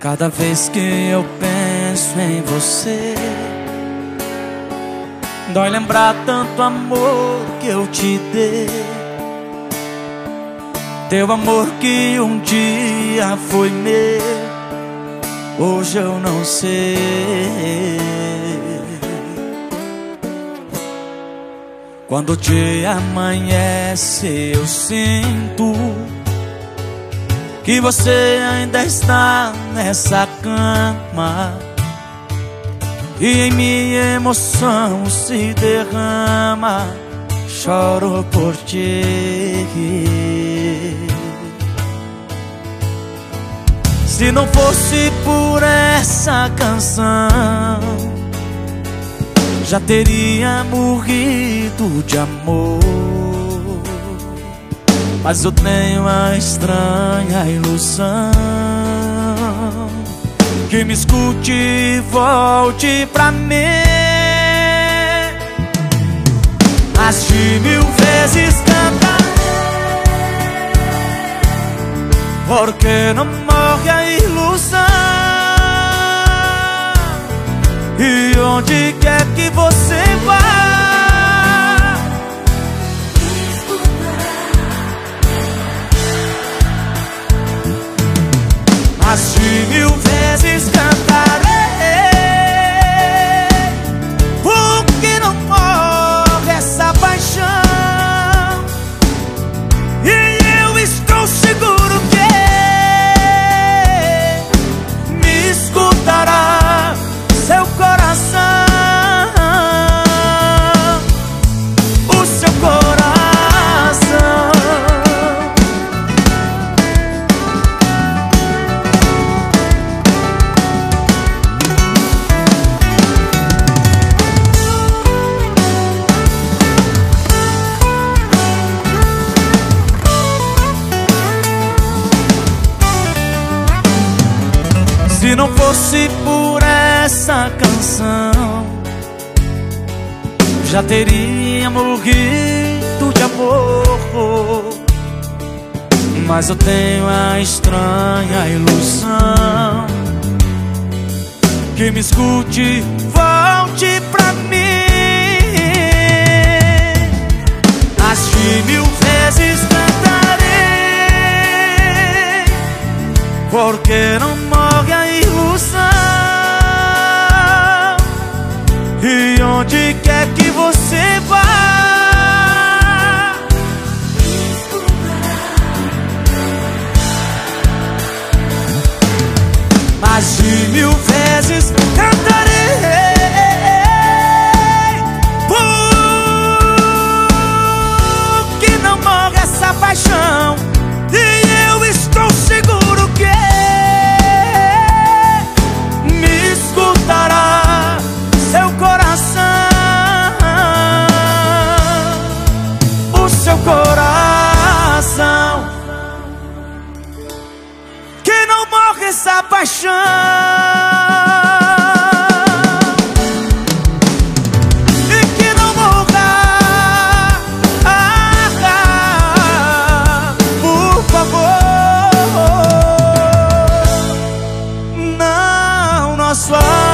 Cada vez que eu penso em você Dói lembrar tanto amor que eu te dei. Teu amor que um dia foi meu Hoje eu não sei. Quando o dia amanhece eu sinto Que você ainda está nessa cama. E em minha emoção se derrama. Choro por ti. Se não fosse por essa canção já teria morrido de amor. Mas eu tenho a estranha ilusão que me escute e volte pra mim. Mas de mil vezes cantarei, porque não morre a ilusão. E onde quer que de mil vezes Se não fosse por essa canção Já teria morrido de amor. Mas eu tenho a estranha ilusão Que me escute, volte pra mim. As mil vezes cantarei Porque não morre ilusão. E onde quer que você vá Mas de mil vezes cantarei Porque não morre essa paixão essa paixão. E que não vou ah, ah, por favor, não nosso amor.